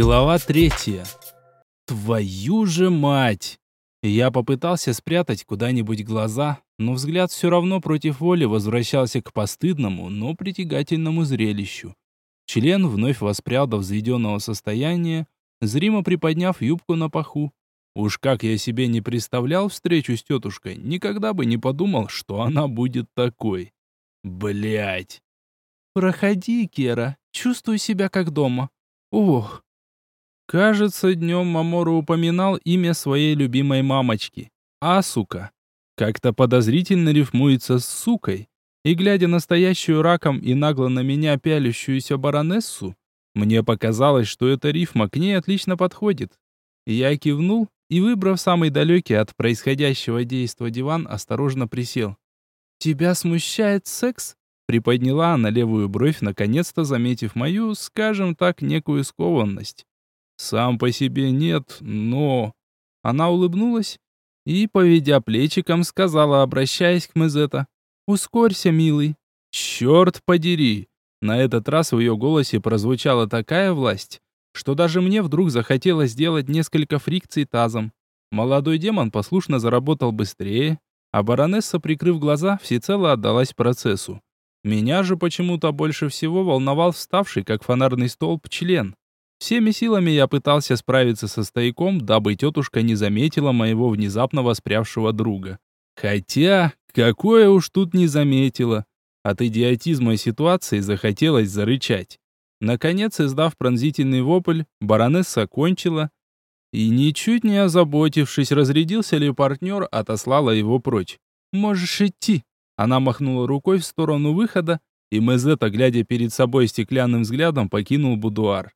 Глава третья. Твою же мать! Я попытался спрятать куда-нибудь глаза, но взгляд все равно против воли возвращался к постыдному, но притягательному зрелищу. Член вновь воспрял до взведенного состояния, зримо приподняв юбку на паху. Уж как я себе не представлял встречу с тетушкой, никогда бы не подумал, что она будет такой. Блять. «Проходи, Кера, чувствуй себя как дома». «Ох, Кажется, днем Мамору упоминал имя своей любимой мамочки. Асука. Как-то подозрительно рифмуется с сукой. И глядя на стоящую раком и нагло на меня пялящуюся баронессу, мне показалось, что эта рифма к ней отлично подходит. Я кивнул и, выбрав самый далекий от происходящего действа диван, осторожно присел. «Тебя смущает секс?» Приподняла она левую бровь, наконец-то заметив мою, скажем так, некую скованность. Сам по себе нет, но... Она улыбнулась и, поведя плечиком, сказала, обращаясь к Мезета. «Ускорься, милый». «Черт подери!» На этот раз в ее голосе прозвучала такая власть, что даже мне вдруг захотелось сделать несколько фрикций тазом. Молодой демон послушно заработал быстрее, а баронесса, прикрыв глаза, всецело отдалась процессу. Меня же почему-то больше всего волновал вставший, как фонарный столб, член. Всеми силами я пытался справиться со стояком, дабы тетушка не заметила моего внезапно воспрявшего друга. Хотя, какое уж тут не заметила. От идиотизма ситуации захотелось зарычать. Наконец, издав пронзительный вопль, баронесса кончила и, ничуть не озаботившись, разрядился ли партнер, отослала его прочь. «Можешь идти». Она махнула рукой в сторону выхода, и Мезета, глядя перед собой стеклянным взглядом, покинул будуар.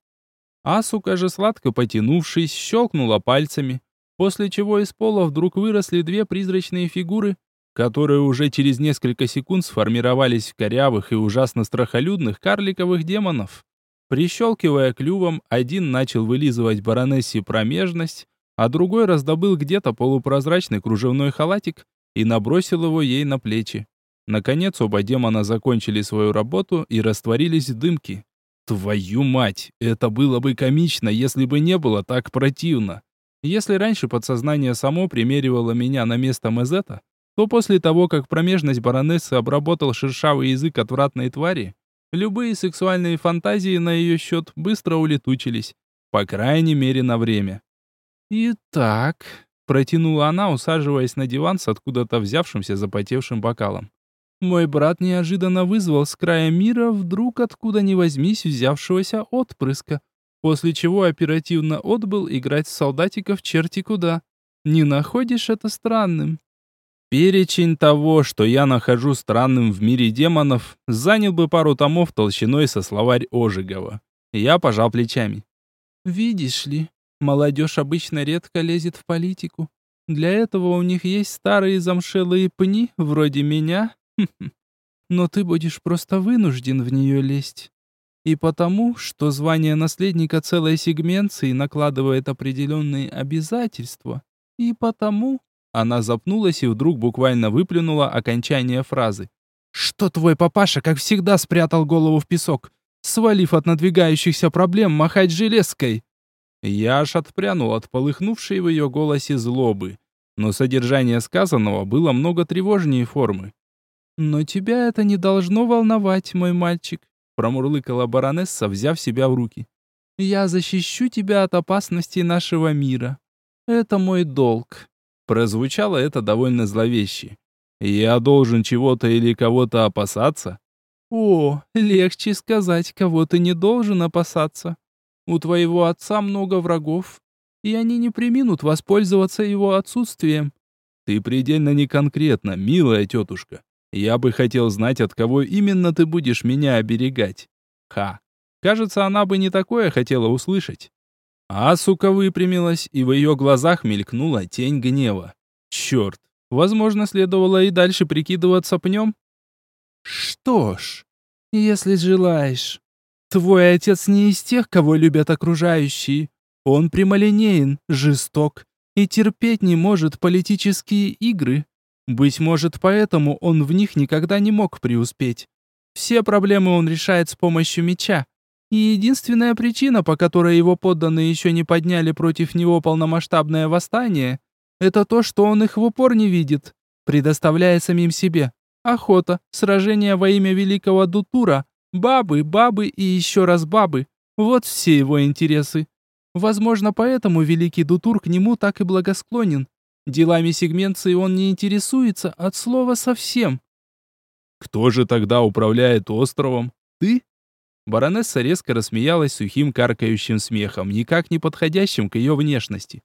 Асука же, сладко потянувшись, щелкнула пальцами, после чего из пола вдруг выросли две призрачные фигуры, которые уже через несколько секунд сформировались в корявых и ужасно страхолюдных карликовых демонов. Прищелкивая клювом, один начал вылизывать баронессе промежность, а другой раздобыл где-то полупрозрачный кружевной халатик и набросил его ей на плечи. Наконец оба демона закончили свою работу и растворились в дымке. Твою мать, это было бы комично, если бы не было так противно. Если раньше подсознание само примеривало меня на место Мезета, то после того, как промежность баронессы обработал шершавый язык отвратной твари, любые сексуальные фантазии на ее счет быстро улетучились, по крайней мере на время. «Итак», — протянула она, усаживаясь на диван с откуда-то взявшимся запотевшим бокалом. Мой брат неожиданно вызвал с края мира вдруг откуда ни возьмись взявшегося отпрыска, после чего оперативно отбыл играть с солдатиков черти куда. Не находишь это странным? Перечень того, что я нахожу странным в мире демонов, занял бы пару томов толщиной со словарь Ожегова. Я пожал плечами. Видишь ли, молодежь обычно редко лезет в политику. Для этого у них есть старые замшелые пни, вроде меня, Но ты будешь просто вынужден в нее лезть. И потому, что звание наследника целой сегменции накладывает определенные обязательства. И потому... Она запнулась и вдруг буквально выплюнула окончание фразы. «Что твой папаша, как всегда, спрятал голову в песок, свалив от надвигающихся проблем махать железкой?» Я аж отпрянул от полыхнувшей в ее голосе злобы. Но содержание сказанного было много тревожнее формы. «Но тебя это не должно волновать, мой мальчик», промурлыкала баронесса, взяв себя в руки. «Я защищу тебя от опасностей нашего мира. Это мой долг». Прозвучало это довольно зловеще. «Я должен чего-то или кого-то опасаться?» «О, легче сказать, кого ты не должен опасаться. У твоего отца много врагов, и они не приминут воспользоваться его отсутствием». «Ты предельно неконкретна, милая тетушка. Я бы хотел знать, от кого именно ты будешь меня оберегать. Ха. Кажется, она бы не такое хотела услышать. А сука выпрямилась, и в ее глазах мелькнула тень гнева. Черт, возможно, следовало и дальше прикидываться пнем? Что ж, если желаешь. Твой отец не из тех, кого любят окружающие. Он прямолинеен, жесток и терпеть не может политические игры. Быть может, поэтому он в них никогда не мог преуспеть. Все проблемы он решает с помощью меча. И единственная причина, по которой его подданные еще не подняли против него полномасштабное восстание, это то, что он их в упор не видит, предоставляя самим себе. Охота, сражение во имя великого Дутура, бабы, бабы и еще раз бабы. Вот все его интересы. Возможно, поэтому великий Дутур к нему так и благосклонен. Делами сегменции он не интересуется от слова совсем. Кто же тогда управляет островом? Ты? Баронесса резко рассмеялась сухим каркающим смехом, никак не подходящим к ее внешности.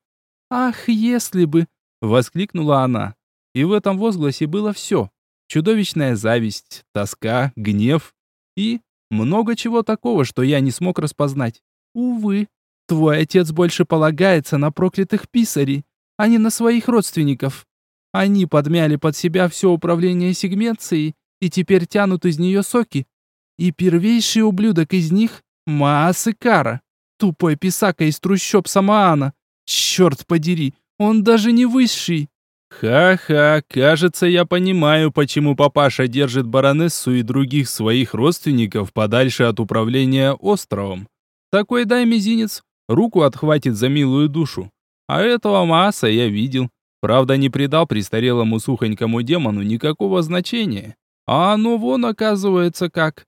«Ах, если бы!» — воскликнула она. И в этом возгласе было все. Чудовищная зависть, тоска, гнев и много чего такого, что я не смог распознать. Увы, твой отец больше полагается на проклятых писарей, а не на своих родственников. Они подмяли под себя все управление сегменцией и теперь тянут из нее соки. И первейший ублюдок из них — Маас Кара, тупой писака из трущоб Самаана. Черт подери, он даже не высший. Ха-ха, кажется, я понимаю, почему папаша держит баронессу и других своих родственников подальше от управления островом. Такой дай мизинец, руку отхватит за милую душу. А этого Мааса я видел. Правда, не придал престарелому сухонькому демону никакого значения. А оно вон оказывается как.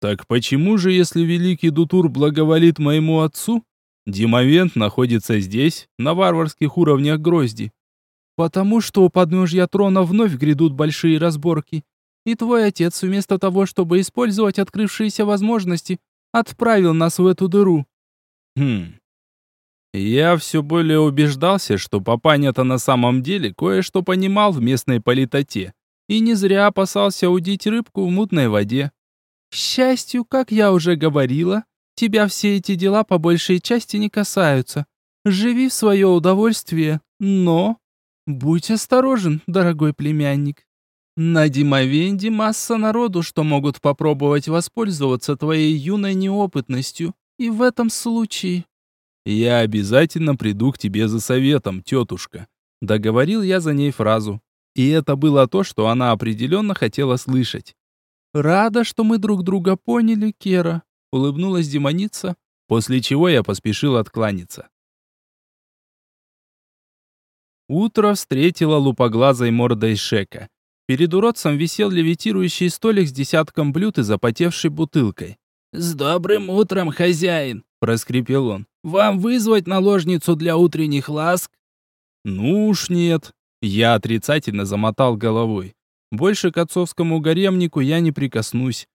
Так почему же, если великий Дутур благоволит моему отцу, Димовент находится здесь, на варварских уровнях Грозди? Потому что у подножья трона вновь грядут большие разборки. И твой отец, вместо того, чтобы использовать открывшиеся возможности, отправил нас в эту дыру. Хм. Я все более убеждался, что папаня-то на самом деле кое-что понимал в местной политоте. И не зря опасался удить рыбку в мутной воде. К счастью, как я уже говорила, тебя все эти дела по большей части не касаются. Живи в свое удовольствие, но Будь осторожен, дорогой племянник. На Димовенде масса народу, что могут попробовать воспользоваться твоей юной неопытностью. И в этом случае... Я обязательно приду к тебе за советом, тетушка. Договорил я за ней фразу. И это было то, что она определенно хотела слышать. «Рада, что мы друг друга поняли, Кера», — улыбнулась демоница, после чего я поспешил откланяться. Утро встретило лупоглазой мордой Шека. Перед уродцем висел левитирующий столик с десятком блюд и запотевшей бутылкой. «С добрым утром, хозяин!» – проскрипел он. «Вам вызвать наложницу для утренних ласк?» «Ну уж нет». Я отрицательно замотал головой. Больше к отцовскому гаремнику я не прикоснусь.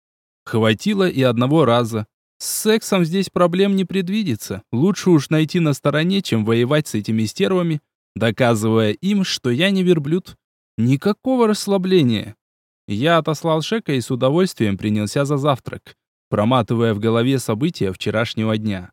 Хватило и одного раза. С сексом здесь проблем не предвидится. Лучше уж найти на стороне, чем воевать с этими стервами, доказывая им, что я не верблюд. Никакого расслабления. Я отослал Шека и с удовольствием принялся за завтрак, проматывая в голове события вчерашнего дня.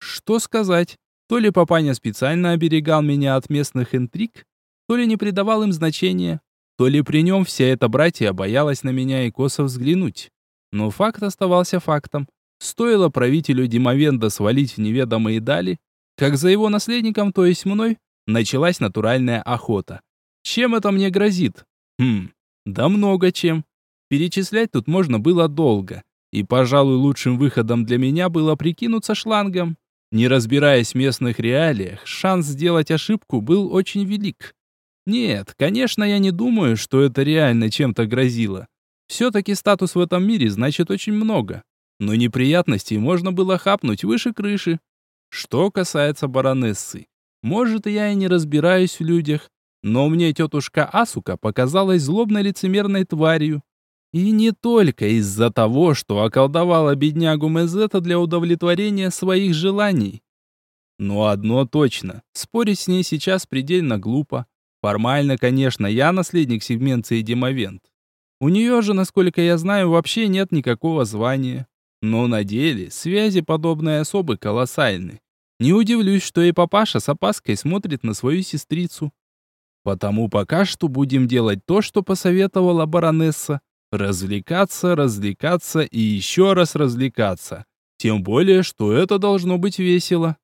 Что сказать? То ли папаня специально оберегал меня от местных интриг, то ли не придавал им значения, то ли при нем вся эта братья боялась на меня и косо взглянуть. Но факт оставался фактом. Стоило правителю Димовенда свалить в неведомые дали, как за его наследником, то есть мной, началась натуральная охота. Чем это мне грозит? Хм, да много чем. Перечислять тут можно было долго. И, пожалуй, лучшим выходом для меня было прикинуться шлангом. Не разбираясь в местных реалиях, шанс сделать ошибку был очень велик. Нет, конечно, я не думаю, что это реально чем-то грозило. Все-таки статус в этом мире значит очень много. Но неприятностей можно было хапнуть выше крыши. Что касается баронессы. Может, я и не разбираюсь в людях, но мне тетушка Асука показалась злобной лицемерной тварью. И не только из-за того, что околдовала беднягу Мезета для удовлетворения своих желаний. Но одно точно, спорить с ней сейчас предельно глупо. Формально, конечно, я наследник сегменции Демовент. У нее же, насколько я знаю, вообще нет никакого звания. Но на деле связи подобной особы колоссальны. Не удивлюсь, что и папаша с опаской смотрит на свою сестрицу. Потому пока что будем делать то, что посоветовала баронесса. Развлекаться, развлекаться и еще раз развлекаться. Тем более, что это должно быть весело.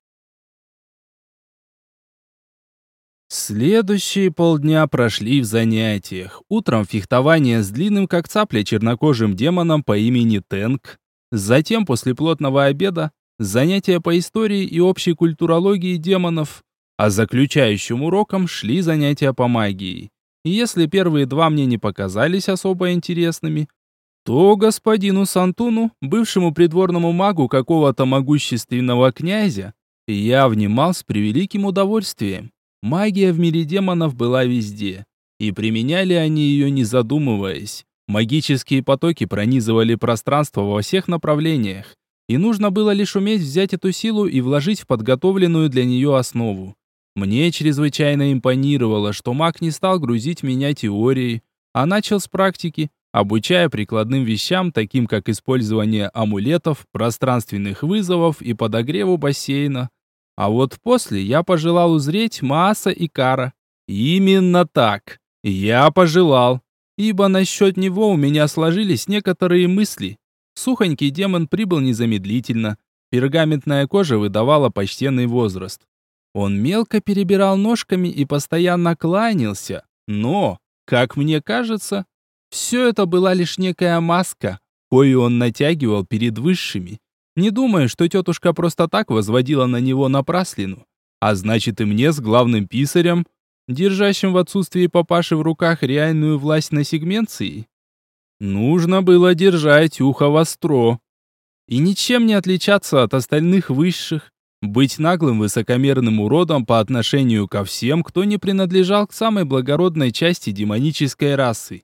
Следующие полдня прошли в занятиях. Утром фехтование с длинным как цапля чернокожим демоном по имени Тенк. Затем, после плотного обеда, занятия по истории и общей культурологии демонов, а заключающим уроком шли занятия по магии. И если первые два мне не показались особо интересными, то господину Сантуну, бывшему придворному магу какого-то могущественного князя, я внимал с превеликим удовольствием. Магия в мире демонов была везде, и применяли они ее не задумываясь. Магические потоки пронизывали пространство во всех направлениях, и нужно было лишь уметь взять эту силу и вложить в подготовленную для нее основу. Мне чрезвычайно импонировало, что маг не стал грузить меня теорией, а начал с практики, обучая прикладным вещам, таким как использование амулетов, пространственных вызовов и подогреву бассейна. А вот после я пожелал узреть Мааса и Кара. Именно так. Я пожелал. Ибо насчет него у меня сложились некоторые мысли. Сухонький демон прибыл незамедлительно. Пергаментная кожа выдавала почтенный возраст. Он мелко перебирал ножками и постоянно кланялся. Но, как мне кажется, все это была лишь некая маска, кою он натягивал перед высшими. Не думаю, что тетушка просто так возводила на него напраслину. А значит и мне с главным писарем, держащим в отсутствии папаши в руках реальную власть на сегменции, нужно было держать ухо востро. И ничем не отличаться от остальных высших, быть наглым высокомерным уродом по отношению ко всем, кто не принадлежал к самой благородной части демонической расы.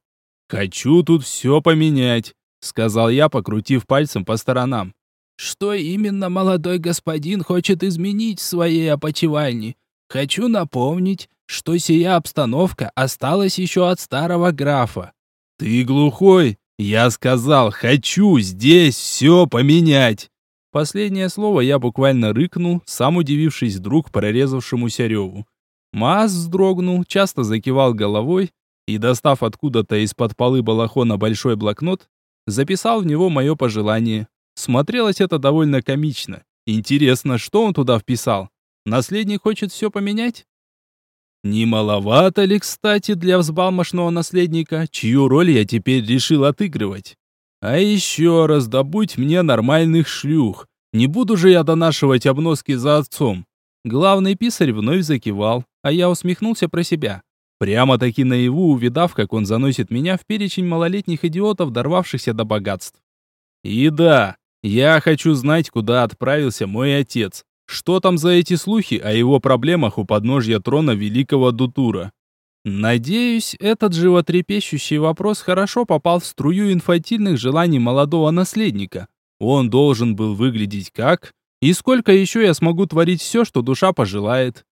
«Хочу тут все поменять», — сказал я, покрутив пальцем по сторонам. «Что именно молодой господин хочет изменить в своей опочивальне? Хочу напомнить, что сия обстановка осталась еще от старого графа». «Ты глухой? Я сказал, хочу здесь все поменять». Последнее слово я буквально рыкнул, сам удивившись вдруг прорезавшемуся реву. Маз вздрогнул, часто закивал головой, и, достав откуда-то из-под полы балахона большой блокнот, записал в него мое пожелание. Смотрелось это довольно комично. Интересно, что он туда вписал? Наследник хочет все поменять? Не маловато ли, кстати, для взбалмошного наследника, чью роль я теперь решил отыгрывать? А еще раз добудь мне нормальных шлюх. Не буду же я донашивать обноски за отцом. Главный писарь вновь закивал, а я усмехнулся про себя. Прямо-таки наяву увидав, как он заносит меня в перечень малолетних идиотов, дорвавшихся до богатств. И да, я хочу знать, куда отправился мой отец. Что там за эти слухи о его проблемах у подножья трона великого Дутура? Надеюсь, этот животрепещущий вопрос хорошо попал в струю инфантильных желаний молодого наследника. Он должен был выглядеть как... И сколько еще я смогу творить все, что душа пожелает?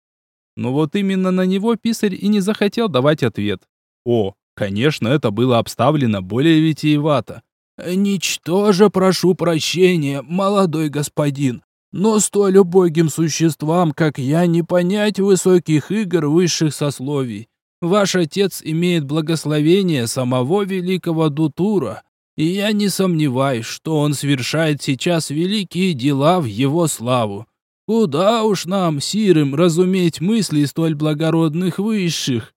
Но вот именно на него писарь и не захотел давать ответ. О, конечно, это было обставлено более витиевато. «Ничтоже прошу прощения, молодой господин, но столь убогим существам, как я, не понять высоких игр высших сословий. Ваш отец имеет благословение самого великого Дутура, и я не сомневаюсь, что он совершает сейчас великие дела в его славу. Куда уж нам, сирым, разуметь мысли столь благородных высших?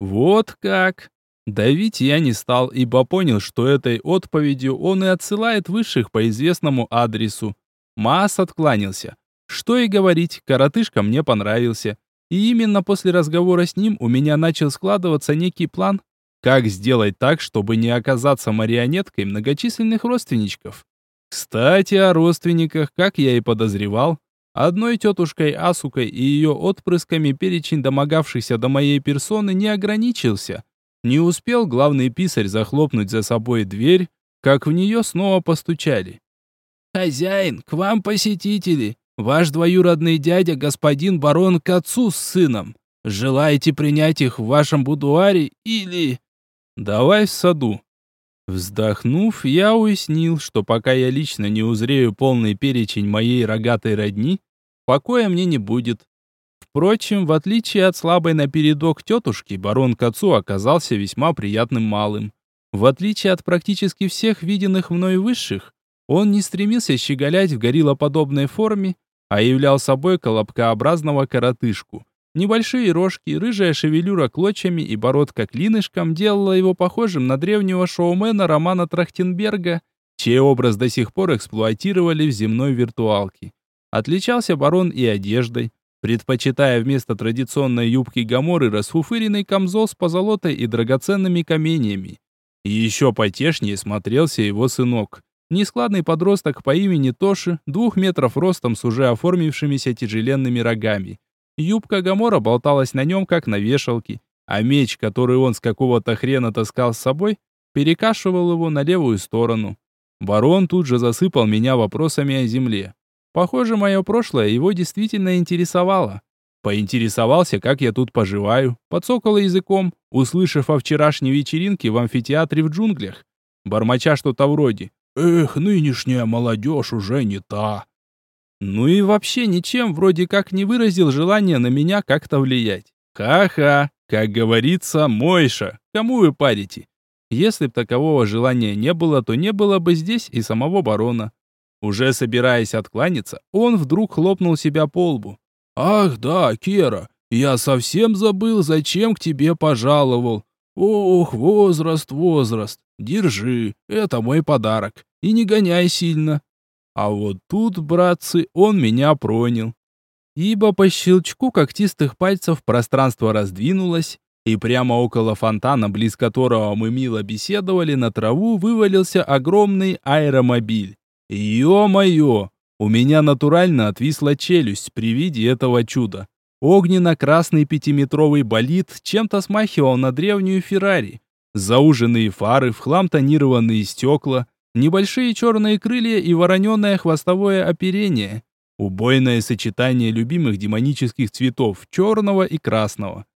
Вот как. Давить я не стал, ибо понял, что этой отповедью он и отсылает высших по известному адресу. Маас откланялся. Что и говорить, коротышка мне понравился. И именно после разговора с ним у меня начал складываться некий план, как сделать так, чтобы не оказаться марионеткой многочисленных родственничков. Кстати, о родственниках, как я и подозревал, Одной тетушкой Асукой и ее отпрысками перечень домогавшихся до моей персоны не ограничился. Не успел главный писарь захлопнуть за собой дверь, как в нее снова постучали. «Хозяин, к вам посетители. Ваш двоюродный дядя, господин барон, к отцу с сыном. Желаете принять их в вашем будуаре или...» «Давай в саду». Вздохнув, я уяснил, что пока я лично не узрею полный перечень моей рогатой родни, покоя мне не будет. Впрочем, в отличие от слабой напередок тетушки, барон к отцу оказался весьма приятным малым. В отличие от практически всех виденных мной высших, он не стремился щеголять в гориллоподобной форме, а являл собой колобкообразного коротышку. Небольшие рожки, рыжая шевелюра клочьями и бородка клинышком делала его похожим на древнего шоумена Романа Трахтенберга, чей образ до сих пор эксплуатировали в земной виртуалке. Отличался барон и одеждой, предпочитая вместо традиционной юбки Гаморы расфуфыренный камзол с позолотой и драгоценными каменьями. Еще потешнее смотрелся его сынок. Нескладный подросток по имени Тоши, двух метров ростом с уже оформившимися тяжеленными рогами. Юбка Гамора болталась на нем, как на вешалке, а меч, который он с какого-то хрена таскал с собой, перекашивал его на левую сторону. Барон тут же засыпал меня вопросами о земле. Похоже, мое прошлое его действительно интересовало. Поинтересовался, как я тут поживаю, подсокал языком, услышав о вчерашней вечеринке в амфитеатре в джунглях. Бормоча что-то вроде «Эх, нынешняя молодежь уже не та». Ну и вообще ничем вроде как не выразил желания на меня как-то влиять. Ха-ха, как говорится, Мойша, кому вы парите? Если б такового желания не было, то не было бы здесь и самого барона. Уже собираясь откланяться, он вдруг хлопнул себя по лбу. «Ах да, Кера, я совсем забыл, зачем к тебе пожаловал. Ох, возраст, возраст. Держи, это мой подарок. И не гоняй сильно». А вот тут, братцы, он меня пронял. Ибо по щелчку когтистых пальцев пространство раздвинулось, и прямо около фонтана, близ которого мы мило беседовали, на траву вывалился огромный аэромобиль. Ё-моё! У меня натурально отвисла челюсть при виде этого чуда. Огненно-красный пятиметровый болид чем-то смахивал на древнюю Феррари. Зауженные фары, в хлам тонированные стекла, небольшие черные крылья и вороненое хвостовое оперение. Убойное сочетание любимых демонических цветов, черного и красного.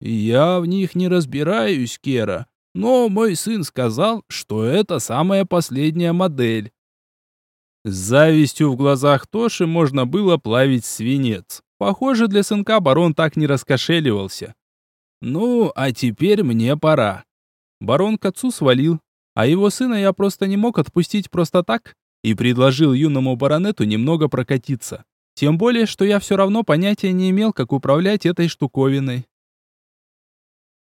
Я в них не разбираюсь, Кера, но мой сын сказал, что это самая последняя модель. С завистью в глазах Тоши можно было плавить свинец. Похоже, для сынка барон так не раскошеливался. Ну, а теперь мне пора. Барон к отцу свалил, а его сына я просто не мог отпустить просто так и предложил юному баронету немного прокатиться. Тем более, что я все равно понятия не имел, как управлять этой штуковиной.